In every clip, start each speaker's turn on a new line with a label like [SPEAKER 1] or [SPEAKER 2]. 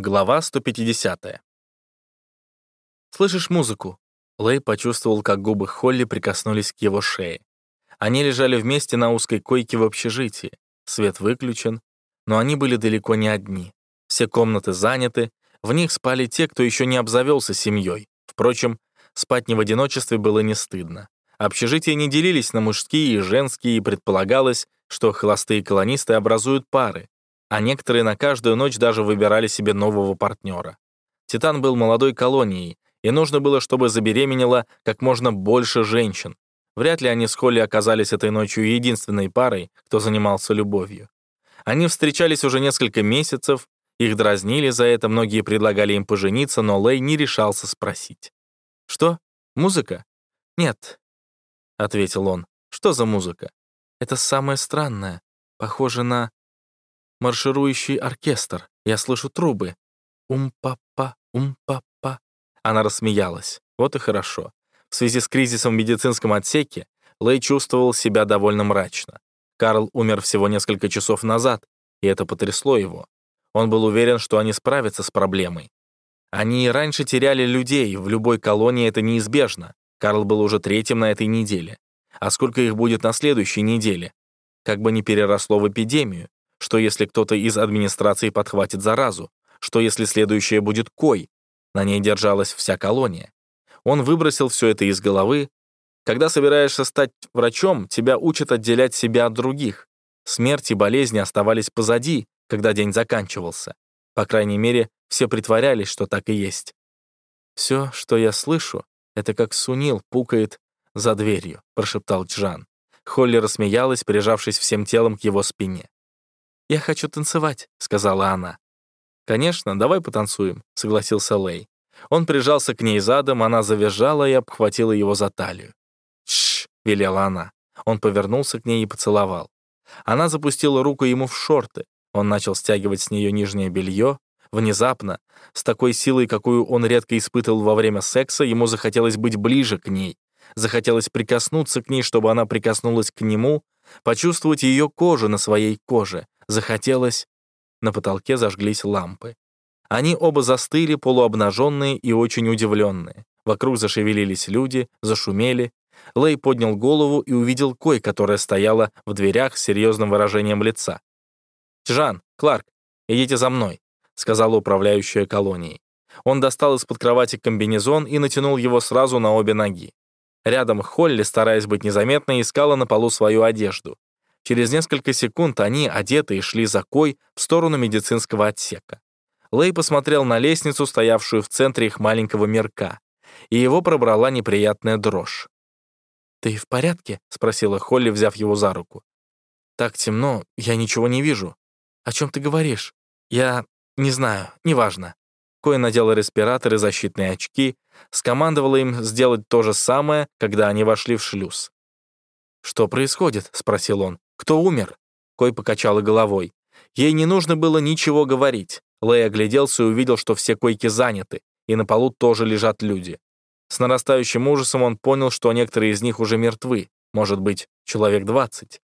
[SPEAKER 1] Глава 150. «Слышишь музыку?» Лэй почувствовал, как губы Холли прикоснулись к его шее. Они лежали вместе на узкой койке в общежитии. Свет выключен, но они были далеко не одни. Все комнаты заняты, в них спали те, кто еще не обзавелся семьей. Впрочем, спать не в одиночестве было не стыдно. Общежития не делились на мужские и женские, и предполагалось, что холостые колонисты образуют пары, а некоторые на каждую ночь даже выбирали себе нового партнера. Титан был молодой колонией, и нужно было, чтобы забеременело как можно больше женщин. Вряд ли они с Холли оказались этой ночью единственной парой, кто занимался любовью. Они встречались уже несколько месяцев, их дразнили за это, многие предлагали им пожениться, но Лэй не решался спросить. «Что? Музыка?» «Нет», — ответил он. «Что за музыка?» «Это самое странное. Похоже на марширующий оркестр. Я слышу трубы. Ум-па-па, ум-па-па. Она рассмеялась. Вот и хорошо. В связи с кризисом в медицинском отсеке Лэй чувствовал себя довольно мрачно. Карл умер всего несколько часов назад, и это потрясло его. Он был уверен, что они справятся с проблемой. Они и раньше теряли людей, в любой колонии это неизбежно. Карл был уже третьим на этой неделе. А сколько их будет на следующей неделе? Как бы не переросло в эпидемию. Что если кто-то из администрации подхватит заразу? Что если следующее будет Кой? На ней держалась вся колония. Он выбросил все это из головы. Когда собираешься стать врачом, тебя учат отделять себя от других. Смерть и болезни оставались позади, когда день заканчивался. По крайней мере, все притворялись, что так и есть. «Все, что я слышу, это как Сунил пукает за дверью», — прошептал Джан. Холли рассмеялась, прижавшись всем телом к его спине. «Я хочу танцевать», — сказала она. «Конечно, давай потанцуем», — согласился Лэй. Он прижался к ней задом, она завизжала и обхватила его за талию. «Тш!» — велела она. Он повернулся к ней и поцеловал. Она запустила руку ему в шорты. Он начал стягивать с нее нижнее белье. Внезапно, с такой силой, какую он редко испытывал во время секса, ему захотелось быть ближе к ней. Захотелось прикоснуться к ней, чтобы она прикоснулась к нему, почувствовать ее кожу на своей коже, Захотелось... На потолке зажглись лампы. Они оба застыли, полуобнаженные и очень удивленные. Вокруг зашевелились люди, зашумели. Лэй поднял голову и увидел Кой, которая стояла в дверях с серьезным выражением лица. «Жан, Кларк, идите за мной», — сказала управляющая колонией. Он достал из-под кровати комбинезон и натянул его сразу на обе ноги. Рядом Холли, стараясь быть незаметной, искала на полу свою одежду. Через несколько секунд они, одетые, шли за Кой в сторону медицинского отсека. Лэй посмотрел на лестницу, стоявшую в центре их маленького мирка, и его пробрала неприятная дрожь. «Ты в порядке?» — спросила Холли, взяв его за руку. «Так темно, я ничего не вижу. О чем ты говоришь? Я не знаю, неважно». Кой надела респиратор и защитные очки, скомандовала им сделать то же самое, когда они вошли в шлюз. «Что происходит?» — спросил он. «Кто умер?» Кой покачала головой. Ей не нужно было ничего говорить. Лэй огляделся и увидел, что все койки заняты, и на полу тоже лежат люди. С нарастающим ужасом он понял, что некоторые из них уже мертвы, может быть, человек двадцать.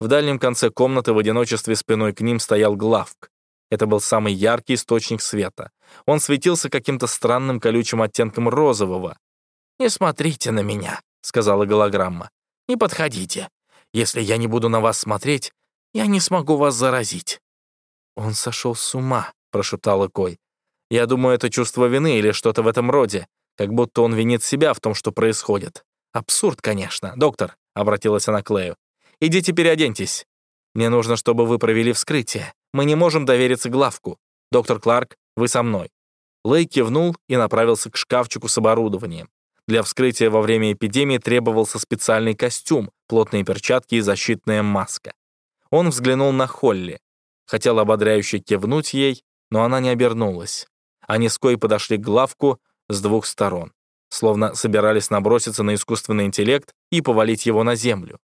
[SPEAKER 1] В дальнем конце комнаты в одиночестве спиной к ним стоял Главк. Это был самый яркий источник света. Он светился каким-то странным колючим оттенком розового. «Не смотрите на меня», — сказала голограмма. «Не подходите. Если я не буду на вас смотреть, я не смогу вас заразить». «Он сошел с ума», — прошептала Кой. «Я думаю, это чувство вины или что-то в этом роде, как будто он винит себя в том, что происходит. Абсурд, конечно. Доктор», — обратилась она к Лею, — «идите переоденьтесь. Мне нужно, чтобы вы провели вскрытие. Мы не можем довериться главку. Доктор Кларк, вы со мной». Лей кивнул и направился к шкафчику с оборудованием. Для вскрытия во время эпидемии требовался специальный костюм, плотные перчатки и защитная маска. Он взглянул на Холли. Хотел ободряюще кивнуть ей, но она не обернулась. Они с Кой подошли к главку с двух сторон, словно собирались наброситься на искусственный интеллект и повалить его на землю.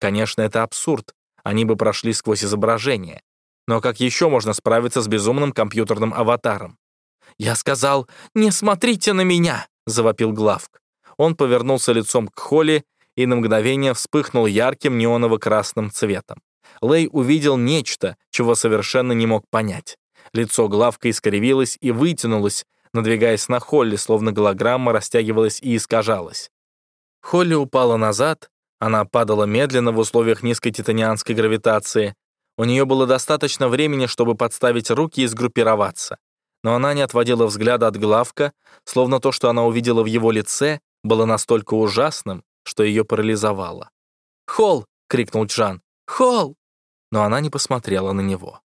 [SPEAKER 1] Конечно, это абсурд. Они бы прошли сквозь изображение. Но как еще можно справиться с безумным компьютерным аватаром? «Я сказал, не смотрите на меня!» — завопил Главк. Он повернулся лицом к Холли и на мгновение вспыхнул ярким неоново-красным цветом. Лэй увидел нечто, чего совершенно не мог понять. Лицо главка искривилось и вытянулось, надвигаясь на Холли, словно голограмма растягивалась и искажалась. Холли упала назад, она падала медленно в условиях низкой титанианской гравитации. У нее было достаточно времени, чтобы подставить руки и сгруппироваться. Но она не отводила взгляда от главка, словно то, что она увидела в его лице, было настолько ужасным, что ее парализовало. «Холл!» — крикнул Джан. «Холл!» Но она не посмотрела на него.